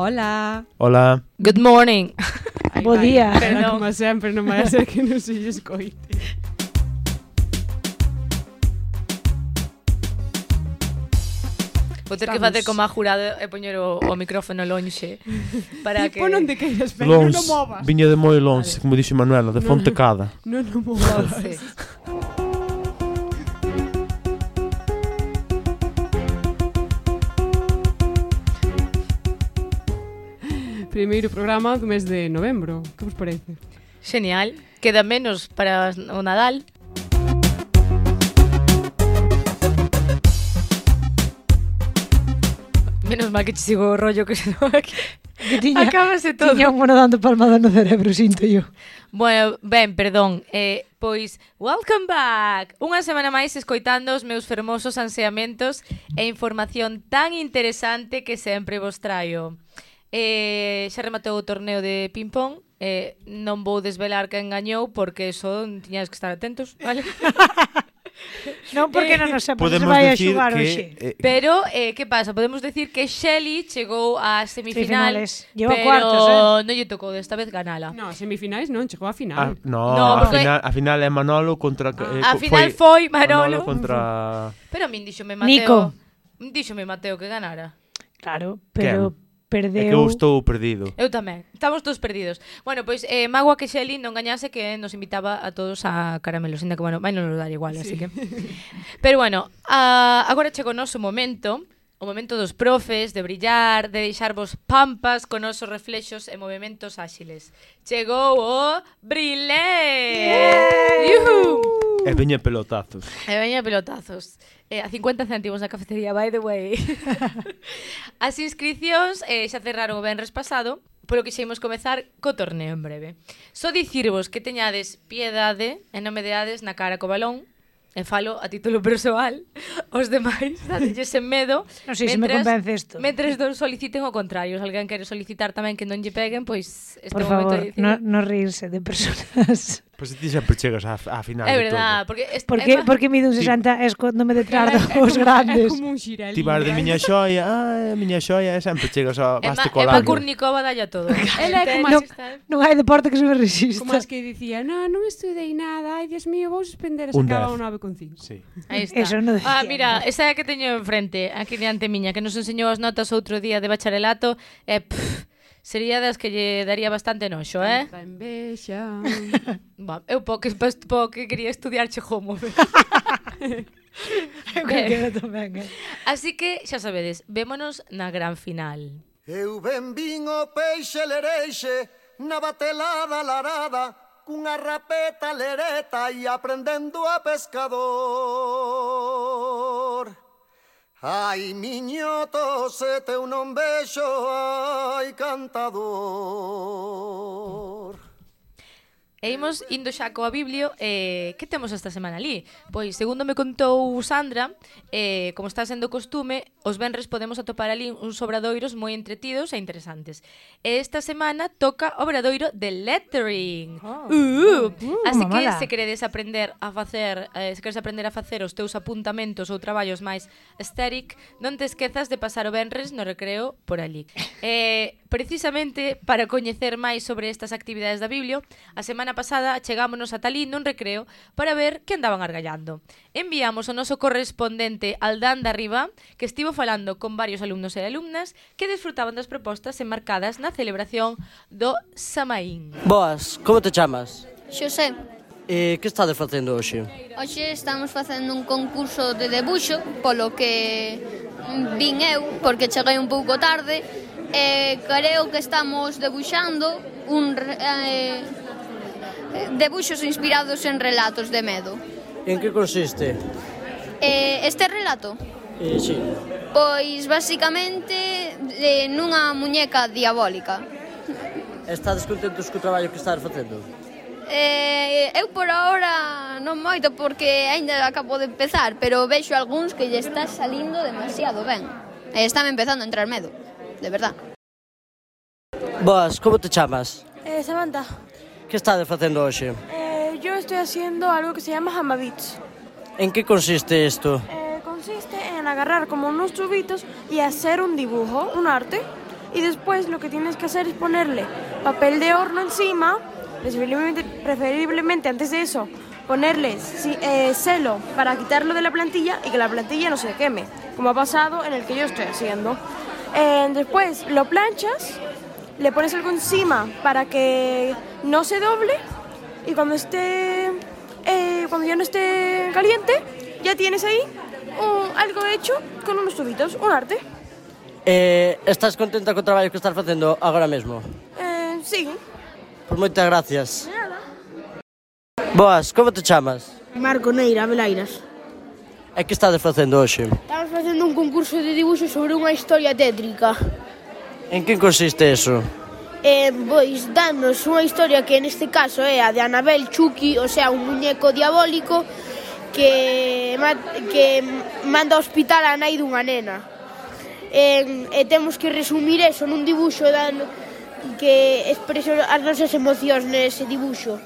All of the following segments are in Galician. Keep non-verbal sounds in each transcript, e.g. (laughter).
Hola. Hola. Good morning. Ay, Bo día. Ay. Como sempre, non vai ser que non se escoite. Vou ter que facer como a jurado e poñer o, o micrófono lonxe para (laughs) que... Tipo non te queiras, pero non o movas. Viña de moi lonxe, como dixo Manuela, de Fontecada. Non o movas. (laughs) primeiro programa do mes de novembro. Que vos parece? Genial. Queda menos para o Nadal. Menos mal que te sigo o rollo que (laughs) se non aquí. Que tiña, Acábase todo. Tiña un mono dando palmada no cerebro, sinto yo. Bueno, ben, perdón. Eh, pois, welcome back! Unha semana máis escoitando os meus fermosos anseamentos e información tan interesante que sempre vos traio. Eh, xa rematou o torneo de ping-pong eh, non vou desvelar quen gañou porque só tiñades que estar atentos, vale? (laughs) non porque eh, non nos sepa se vai a xugar hoxe. Eh, pero, eh, que pasa? Podemos decir que Shelly chegou á semifinal, pero cuartos, eh? non lle tocou desta vez ganala. No, semifinais non, chegou á final. Ah, no, no a, porque... final, a final é Manolo contra... Ah, eh, a final foi, foi Manolo. Manolo contra... Pero a min díxome Mateo... Nico. Díxome Mateo que ganara. Claro, pero perdeu... É que eu estou perdido. Eu tamén. Estamos todos perdidos. Bueno, pois, eh, Magua que Xeli non gañase que nos invitaba a todos a caramelos, ainda que, bueno, vai non nos dar igual, sí. así que... Pero bueno, a... agora chegou o noso momento, o momento dos profes, de brillar, de deixarvos pampas con nosos reflexos e movimentos áxiles. Chegou o Brilé! Yeah! Yuhu! E veña pelotazos. E veña pelotazos. Eh, a 50 céntimos na cafetería, by the way. (laughs) As inscripcións eh, xa cerraron o venres pasado, polo que xeimos comezar co torneo en breve. Só dicirvos que teñades piedade e non me deades na cara co balón, e falo a título persoal, os demais, dadelles en medo. Non sei se me convence isto. Mentres non soliciten o contrario, se alguén quere solicitar tamén que non lle peguen, pois este Por favor, momento de dicir... no, no rirse de personas. Pois pues ti sempre chegas á, á final É verdad, porque... Es, porque, é, porque mi un 60 sí. escóndome detrás dos como, grandes. É como un xirel. Ti vas de miña xoia, ah, miña xoia, e sempre chegas É oh, vaste colando. É pa Kurnikova dalla todo. (laughs) Ela é como... Non, non hai deporte que se me resista. Como as que dicía, no, non estudei nada, ai, Dios mío, vou suspender, se acaba un 9,5. Sí. Aí está. Eso no decía, ah, mira, esa é a que teño enfrente, aquí diante miña, que nos enseñou as notas outro día de bacharelato, e... Eh, pff, sería das que lle daría bastante noxo, eh? Tanta envexa. (laughs) Ba, eu po que, po que quería estudiar che homo. eu tamén, eh? Así que, xa sabedes, vémonos na gran final. Eu ben vin o peixe lereixe na batelada larada cunha rapeta lereta e aprendendo a pescador. Ai, miñoto, se teu non vexo, ai, cantador. E imos indo xa coa Biblio, eh, que temos esta semana ali? Pois, segundo me contou Sandra, eh, como está sendo costume, os venres podemos atopar ali uns obradoiros moi entretidos e interesantes. E esta semana toca obradoiro de lettering. Oh. Uh, uh, así que se queredes aprender a facer, eh, se queres aprender a facer os teus apuntamentos ou traballos máis aesthetic, non te esquezas de pasar o venres no recreo por ali. (laughs) Eh, precisamente para coñecer máis sobre estas actividades da Biblio, a semana semana pasada chegámonos a Talí nun recreo para ver que andaban argallando. Enviamos o noso correspondente Aldán da Riba, que estivo falando con varios alumnos e alumnas que desfrutaban das propostas enmarcadas na celebración do Samaín. Boas, como te chamas? Xosé. E que estades facendo hoxe? Hoxe estamos facendo un concurso de debuxo, polo que vin eu, porque cheguei un pouco tarde, e creo que estamos debuxando un, eh, debuxos inspirados en relatos de medo. En que consiste? Eh, este relato? Eh, sí. Pois basicamente eh, nunha muñeca diabólica. Estades contentos co traballo que estás facendo? Eh, eu por ahora non moito porque aínda acabo de empezar, pero vexo algúns que lle está salindo demasiado ben. E está empezando a entrar medo, de verdad. Boas, como te chamas? Eh, Samantha. Que estades facendo hoxe? eh, yo estoy haciendo algo que se llama Hama Beats. En que consiste isto? Eh, consiste en agarrar como unos tubitos y hacer un dibujo, un arte, y después lo que tienes que hacer es ponerle papel de horno encima, preferiblemente, preferiblemente antes de eso, ponerle eh, celo para quitarlo de la plantilla y que la plantilla no se queme, como ha pasado en el que yo estoy haciendo. Eh, después lo planchas, le pones algo encima para que no se doble y cuando esté eh, cuando ya no esté caliente ya tienes ahí un, algo hecho con unos tubitos, un arte. Eh, estás contenta co traballo que estás facendo agora mesmo? Eh, sí. Por pues moitas gracias. Nada. Boas, como te chamas? Marco Neira Velairas. E que estades facendo hoxe? Estamos facendo un concurso de dibuixo sobre unha historia tétrica. En que consiste eso? Eh, pois danos unha historia que neste caso é a de Anabel Chucky, o sea, un muñeco diabólico que, que manda ao hospital a nai dunha nena. E, e temos que resumir eso nun dibuxo dan, que expresa as nosas emocións nese dibuxo.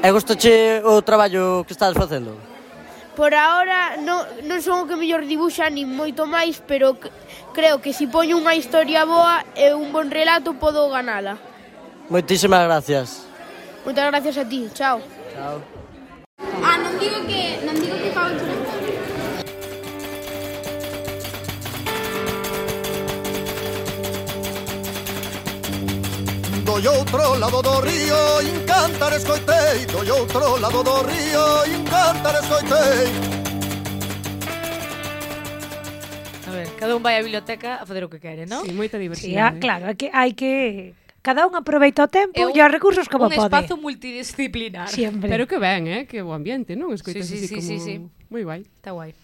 E gostache o traballo que estás facendo? Por ahora non, non son o que mellor dibuxa nin moito máis, pero creo que se si poño unha historia boa e un bon relato podo ganala. Moitísimas gracias. Moitas gracias a ti. Chao. Chao. Ah, non digo que non digo que Pablo e outro lado do río Encantar escoitei Do outro lado do río Encantar escoitei A ver, cada un vai á biblioteca a facer o que quere, non? Sí, moita diversidade. Sí, ah, claro, é que hai que cada un aproveita o tempo e, un, e os recursos como un pode. Un espazo multidisciplinar. Siempre. Pero que ben, eh? Que o ambiente, non? Escoitas sí, sí, así sí, como... Sí, sí. Moi guai. Está guai.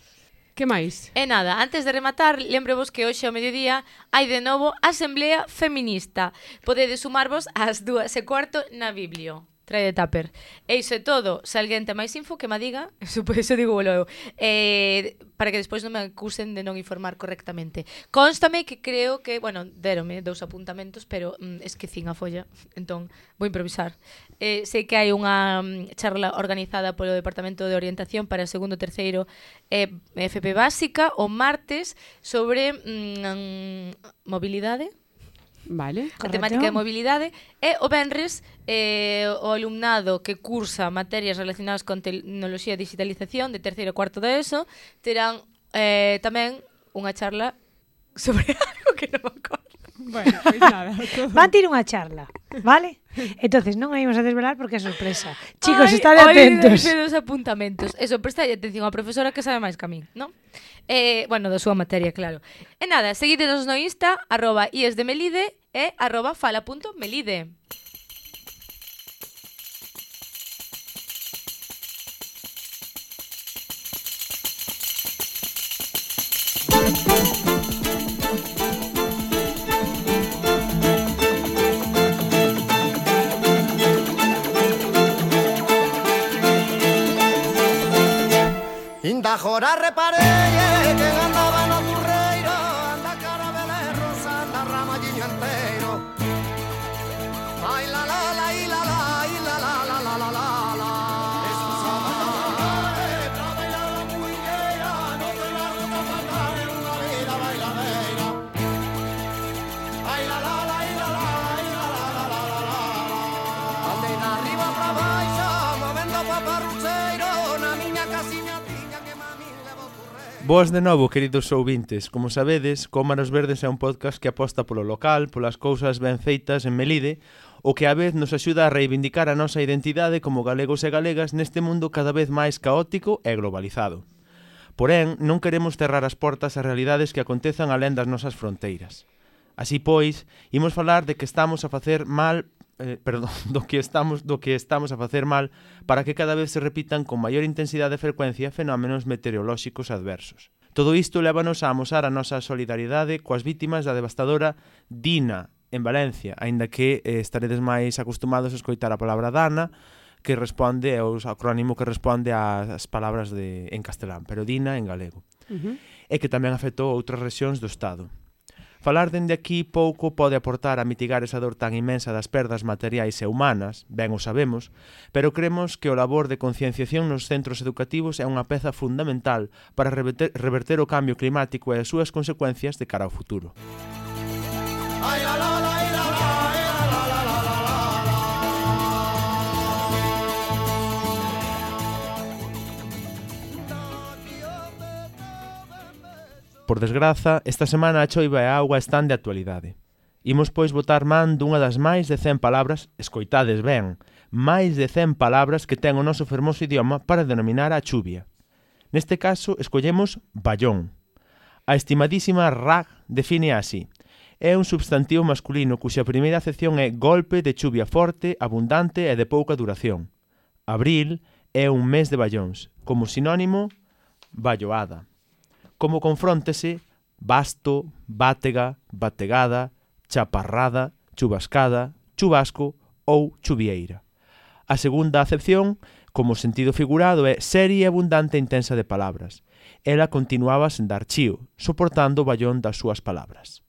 Que máis? E nada, antes de rematar, lembrevos que hoxe ao mediodía hai de novo Asamblea Feminista. Podedes sumarvos ás dúas e cuarto na Biblio. Trae de tupper. E iso é todo. Se alguén ten máis info, que me diga. (laughs) Eso, eso digo logo. Eh, para que despois non me acusen de non informar correctamente. Constame que creo que, bueno, derome dous apuntamentos, pero mm, esquecín a folla. Entón, vou improvisar. Eh, sei que hai unha mm, charla organizada polo Departamento de Orientación para o segundo, terceiro eh, FP básica o martes sobre mm, mobilidade Vale, a temática de mobilidade. E o Benres eh, o alumnado que cursa materias relacionadas con tecnoloxía e digitalización de terceiro e cuarto da ESO terán eh, tamén unha charla sobre (laughs) algo que non me acordo. Bueno, pois nada. (laughs) Todo. Van ter unha charla, vale? Entonces non a imos a desvelar porque é sorpresa. Chicos, Ai, estade atentos. Ai, dos apuntamentos. É sorpresa e atención a profesora que sabe máis que a min, non? Eh, bueno, da súa materia, claro. E nada, seguídenos no Insta, arroba iesdemelide e arroba fala.melide. mejorar reparé. Boas de novo, queridos ouvintes. Como sabedes, Cómaros Verdes é un podcast que aposta polo local, polas cousas ben feitas en Melide, o que a vez nos axuda a reivindicar a nosa identidade como galegos e galegas neste mundo cada vez máis caótico e globalizado. Porén, non queremos cerrar as portas a realidades que acontezan alén das nosas fronteiras. Así pois, imos falar de que estamos a facer mal eh, (laughs) perdón, do que estamos do que estamos a facer mal para que cada vez se repitan con maior intensidade e frecuencia fenómenos meteorolóxicos adversos. Todo isto lévanos a amosar a nosa solidariedade coas vítimas da devastadora Dina en Valencia, aínda que eh, estaredes máis acostumados a escoitar a palabra Dana, que responde ao acrónimo que responde ás palabras de en castelán, pero Dina en galego. Uh -huh. E que tamén afectou outras rexións do estado. Falar dende aquí pouco pode aportar a mitigar esa dor tan inmensa das perdas materiais e humanas, ben o sabemos, pero cremos que o labor de concienciación nos centros educativos é unha peza fundamental para reverter, reverter o cambio climático e as súas consecuencias de cara ao futuro. Ay, la, la. Por desgraza, esta semana a choiva e a auga están de actualidade. Imos pois botar man dunha das máis de 100 palabras, escoitades ben, máis de 100 palabras que ten o noso fermoso idioma para denominar a chuvia. Neste caso, escollemos Bayón. A estimadísima RAG define así. É un substantivo masculino cuxa primeira acepción é golpe de chuvia forte, abundante e de pouca duración. Abril é un mes de bayóns, como sinónimo, balloada como confróntese Basto, Bátega, Bategada, Chaparrada, Chubascada, Chubasco ou Chuvieira. A segunda acepción, como sentido figurado, é serie e abundante e intensa de palabras. Ela continuaba sen dar chío, soportando o ballón das súas palabras.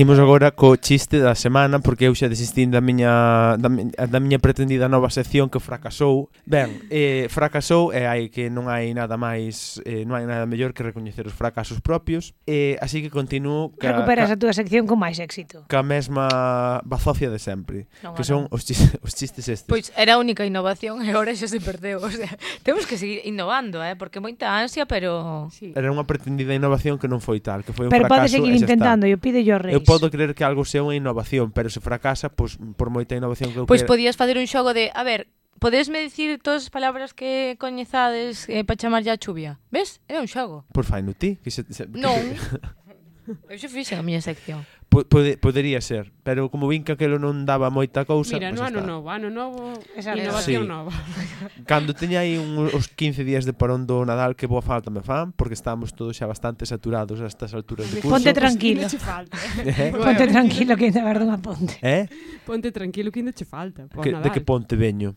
Imos agora co chiste da semana porque eu xa desistín da miña da, da miña pretendida nova sección que fracasou. Ben, eh, fracasou e eh, hai que non hai nada máis eh, non hai nada mellor que recoñecer os fracasos propios. Eh, así que continuo ca, recuperas ca, a túa sección con máis éxito. Ca mesma bazofia de sempre, non, que son os chistes, (laughs) os chistes estes. Pois era a única innovación e agora xa se perdeu, o sea, (laughs) temos que seguir innovando, eh, porque moita ansia, pero sí. Era unha pretendida innovación que non foi tal, que foi un pero fracaso. Pero pode seguir intentando, eu pide yo reis. Eu podo creer que algo sea unha innovación, pero se fracasa, pois pues, por moita innovación que eu Pois pues podías facer un xogo de, a ver, Podesme dicir todas as palabras que coñezades eh, para chamarlle a chuvia? Ves? Era un xogo. Por fai no ti. Que se, se, non. Que... (laughs) eu xo fixe a miña sección pode, podería ser, pero como vin que aquelo non daba moita cousa, Mira, pues no ano novo, ano novo, Esa innovación sí. nova. (laughs) Cando teña aí uns 15 días de parón do Nadal que boa falta me fan, porque estábamos todos xa bastante saturados a estas alturas de curso. Ponte tranquilo. Pues, falta. (laughs) Eh? Ponte tranquilo que ainda verdo unha ponte. Eh? Ponte tranquilo que ainda che falta. Que, Nadal. de que ponte veño?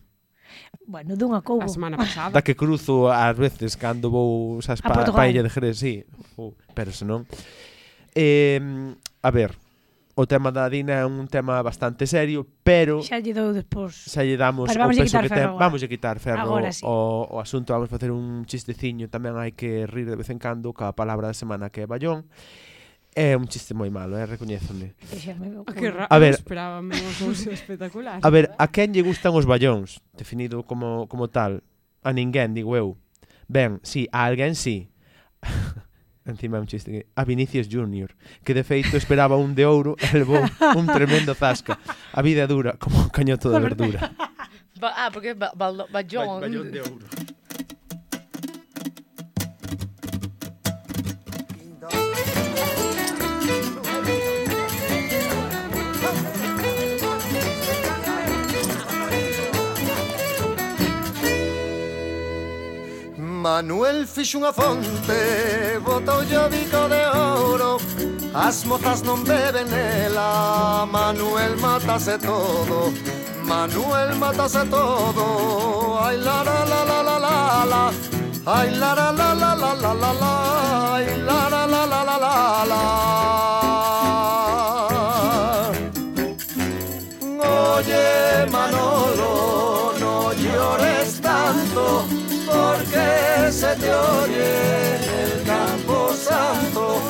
Bueno, dunha coubo. A semana pasada. Da que cruzo ás veces cando vou xa pa, paella de Jerez, sí. Uh, pero senón... Eh, a ver, o tema da Dina é un tema bastante serio, pero xa lle dou despois. Xa lle damos pero vamos o peso que ten. Agora. Vamos a quitar ferro agora, sí. o, o asunto, vamos facer un chisteciño, tamén hai que rir de vez en cando ca palabra da semana que é Ballón. É un chiste moi malo, eh, recoñézome. A ver, esperábamos un (laughs) espectacular. A ver, a quen lle gustan os ballóns, definido como como tal? A ninguén, digo eu. Ben, si, sí, a alguén si. Sí. (laughs) encima un chiste que, a Vinicius Junior, que de feito esperaba un de ouro e levou un tremendo zasca. A vida dura como un cañoto de verdura. (laughs) ah, porque ba, ba, ba, ba, ba, ba, ba, ba, ba, Manuel fixo unha fonte Botou o bico de ouro As mozas non beben nela Manuel matase todo Manuel matase todo Ai la la la la la la la Ai la la la la la la la la Ai la la la la la la la se te oye el campo santo,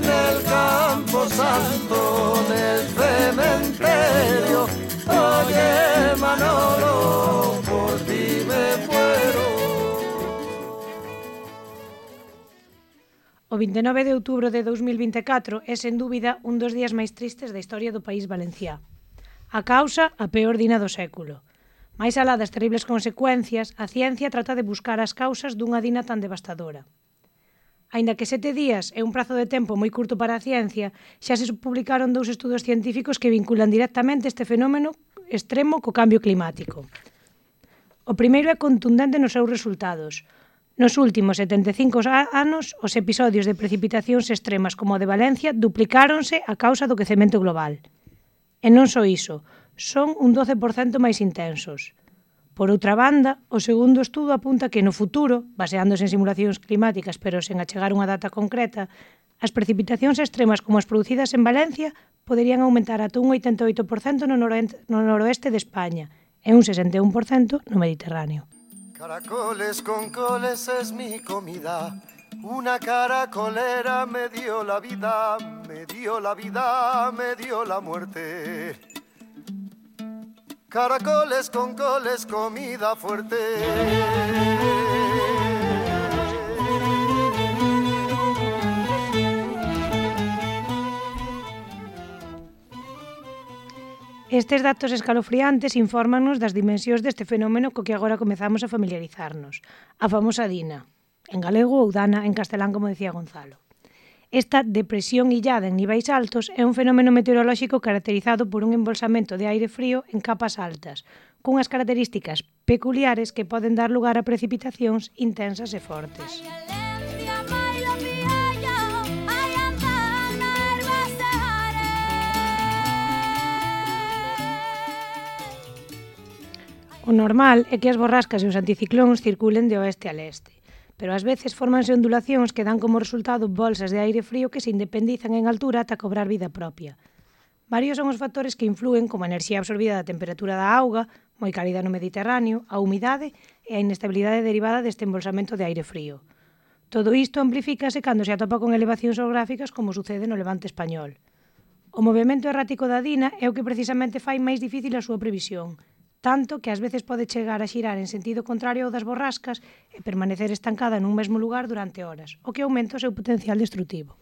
del campo santo del cementerio. Oye, Manolo, por ti me muero. O 29 de outubro de 2024 é, sen dúbida, un dos días máis tristes da historia do país valenciá. A causa, a peor dina do século – Mais alá das terribles consecuencias, a ciencia trata de buscar as causas dunha dina tan devastadora. Aínda que sete días é un prazo de tempo moi curto para a ciencia, xa se publicaron dous estudos científicos que vinculan directamente este fenómeno extremo co cambio climático. O primeiro é contundente nos seus resultados. Nos últimos 75 anos, os episodios de precipitacións extremas como a de Valencia duplicáronse a causa do quecemento global. E non só iso, son un 12% máis intensos. Por outra banda, o segundo estudo apunta que no futuro, baseándose en simulacións climáticas pero sen achegar unha data concreta, as precipitacións extremas como as producidas en Valencia poderían aumentar ata un 88% no, noroeste, no noroeste de España e un 61% no Mediterráneo. Caracoles con coles es mi comida. Una caracolera me dio la vida, me dio la vida, me dio la muerte. Caracoles con coles, comida fuerte. Estes datos escalofriantes infórmanos das dimensións deste fenómeno co que agora comezamos a familiarizarnos. A famosa Dina, en galego ou Dana en castelán, como decía Gonzalo. Esta depresión illada en niveis altos é un fenómeno meteorolóxico caracterizado por un embolsamento de aire frío en capas altas, cunhas características peculiares que poden dar lugar a precipitacións intensas e fortes. O normal é que as borrascas e os anticiclóns circulen de oeste a leste pero ás veces fórmanse ondulacións que dan como resultado bolsas de aire frío que se independizan en altura ata cobrar vida propia. Varios son os factores que influen como a enerxía absorbida da temperatura da auga, moi cálida no Mediterráneo, a humidade e a inestabilidade derivada deste embolsamento de aire frío. Todo isto amplifícase cando se atopa con elevacións orográficas como sucede no levante español. O movimento errático da Dina é o que precisamente fai máis difícil a súa previsión – tanto que ás veces pode chegar a xirar en sentido contrario ao das borrascas e permanecer estancada nun mesmo lugar durante horas, o que aumenta o seu potencial destrutivo.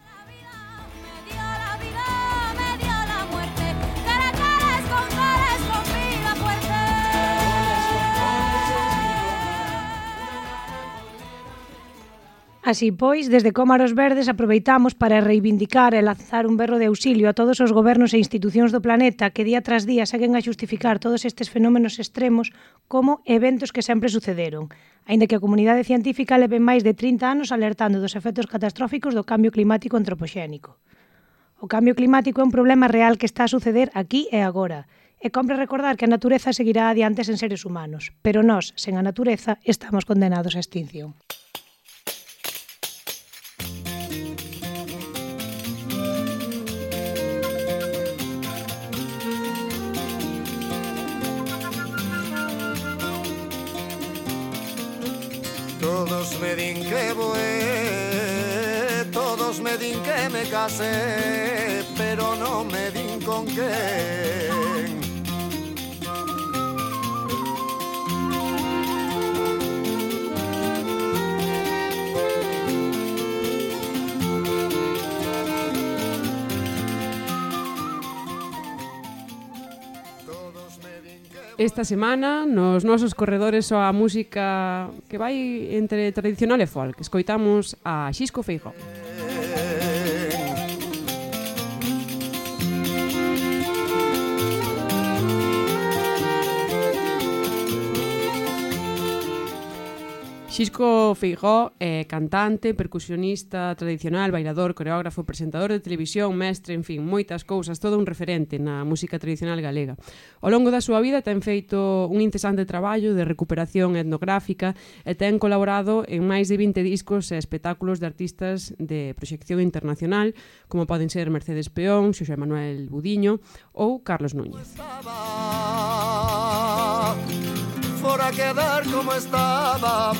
Así pois, desde Cómaros Verdes aproveitamos para reivindicar e lanzar un berro de auxilio a todos os gobernos e institucións do planeta que día tras día seguen a justificar todos estes fenómenos extremos como eventos que sempre sucederon, aínda que a comunidade científica leve máis de 30 anos alertando dos efectos catastróficos do cambio climático antropoxénico. O cambio climático é un problema real que está a suceder aquí e agora, e compre recordar que a natureza seguirá adiante sen seres humanos, pero nós, sen a natureza, estamos condenados á extinción. Todos me din que voé, todos me din que me casé, pero no me din con quen Esta semana nos nosos corredores a música que vai entre tradicional e folk. Escoitamos a Xisco Feijóo. Xisco Feijó é cantante, percusionista tradicional, bailador, coreógrafo, presentador de televisión, mestre, en fin, moitas cousas, todo un referente na música tradicional galega. Ao longo da súa vida ten feito un incesante traballo de recuperación etnográfica e ten colaborado en máis de 20 discos e espectáculos de artistas de proxección internacional, como poden ser Mercedes Peón, Xosé Manuel Budiño ou Carlos Núñez. Estaba para quedar como estaba,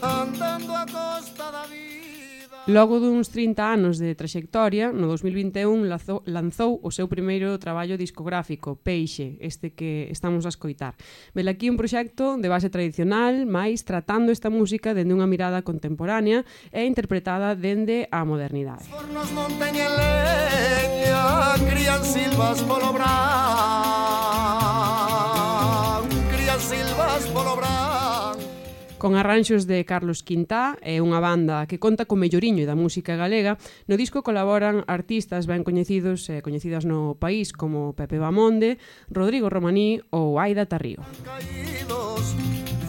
andando a costa da vida. Logo duns 30 anos de traxectoria, no 2021 lanzou o seu primeiro traballo discográfico, Peixe, este que estamos a escoitar. Vela aquí un proxecto de base tradicional, máis tratando esta música dende unha mirada contemporánea e interpretada dende a modernidade. Fornos non teñen leña, crían silvas polo brás. con arranxos de Carlos Quintá e unha banda que conta co melloriño da música galega. No disco colaboran artistas ben coñecidos e coñecidas no país como Pepe Bamonde, Rodrigo Romaní ou Aida Tarrío. Caídos,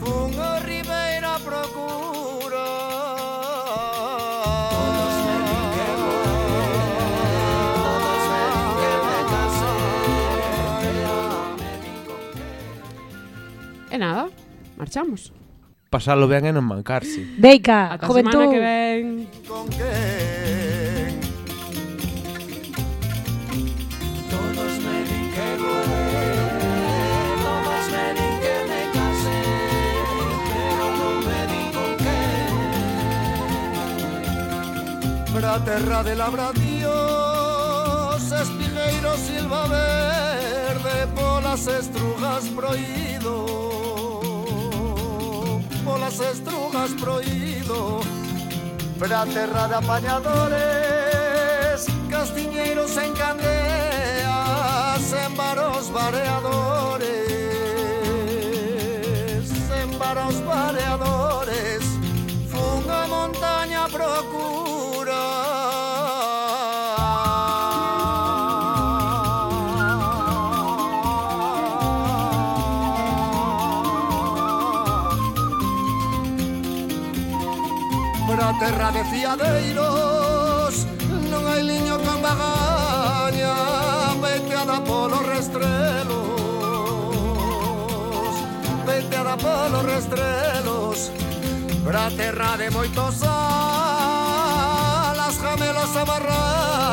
fungo Ribeira procura E nada, marchamos. Pasalo ben e non mancarse. Deica, Ata juventud. que ven. con quen Todos me din que me din que me casé Pero non me din con quen Pra terra de labradíos Espigueiro silva verde Polas estrugas proído las estrujas prohibido, para aterrar apañadores, castiñeros en candela. criadeiros Non hai liño con bagaña Peteada polos restrelos. Peteada polos restrelos. Pra terra de moitos alas Jamelos amarrados